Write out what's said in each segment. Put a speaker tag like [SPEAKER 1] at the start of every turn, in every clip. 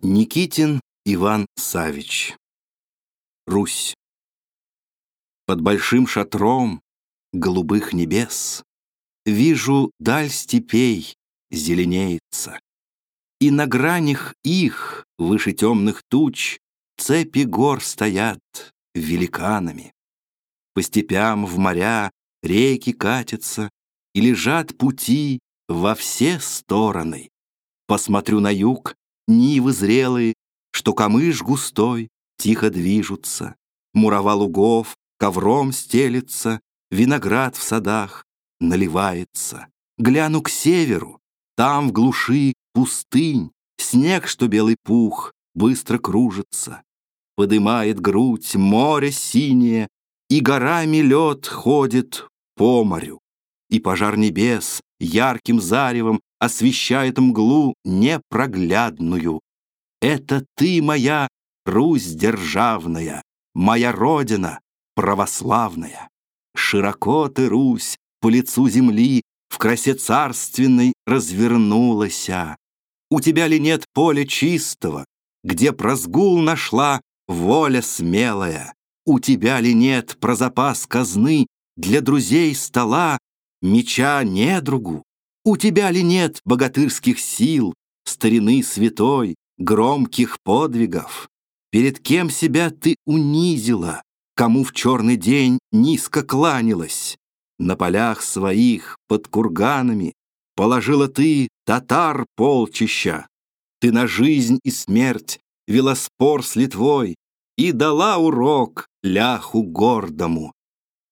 [SPEAKER 1] Никитин Иван Савич Русь Под большим шатром голубых небес Вижу даль степей зеленеется, И на гранях их, выше темных туч, Цепи гор стоят великанами. По степям в моря реки катятся, И лежат пути во все стороны. Посмотрю на юг, Нивы зрелые, что камыш густой, Тихо движутся, мурава лугов Ковром стелется, виноград в садах Наливается. Гляну к северу, там в глуши пустынь, Снег, что белый пух, быстро кружится. Подымает грудь море синее, И горами лед ходит по морю. И пожар небес ярким заревом освещает мглу непроглядную. Это ты моя Русь державная, моя родина православная. Широко ты, Русь, по лицу земли в красе царственной развернулась. У тебя ли нет поля чистого, где прозгул нашла воля смелая? У тебя ли нет про запас казны для друзей стола меча недругу? У тебя ли нет богатырских сил, старины святой, громких подвигов? Перед кем себя ты унизила, кому в черный день низко кланялась? На полях своих под курганами положила ты татар полчища. Ты на жизнь и смерть вела спор с Литвой и дала урок ляху гордому.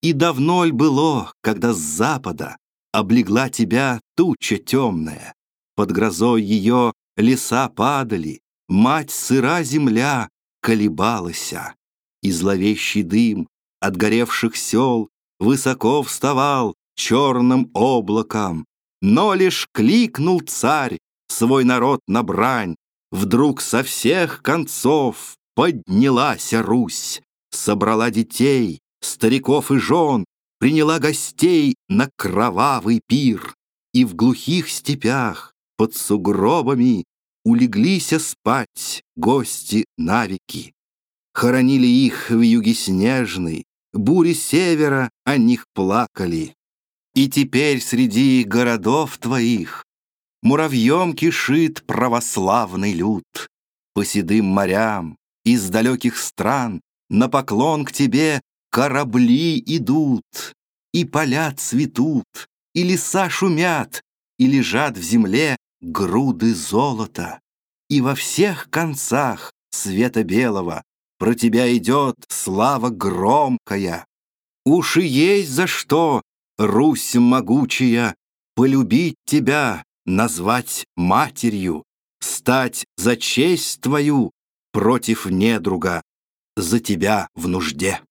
[SPEAKER 1] И давно ль было, когда с запада облегла тебя туча темная. Под грозой ее леса падали, мать сыра земля колебалася, и зловещий дым от горевших сел высоко вставал черным облаком. Но лишь кликнул царь свой народ на брань, вдруг со всех концов поднялась Русь, собрала детей, стариков и жен, приняла гостей на кровавый пир, и в глухих степях под сугробами улеглись спать гости навеки. Хоронили их в юге снежной, бури севера о них плакали. И теперь среди городов твоих муравьем кишит православный люд. По седым морям из далеких стран на поклон к тебе Корабли идут, и поля цветут, и леса шумят, и лежат в земле груды золота. И во всех концах света белого про тебя идет слава громкая. Уж и есть за что, Русь могучая, полюбить тебя, назвать матерью, стать за честь твою против недруга, за тебя в нужде.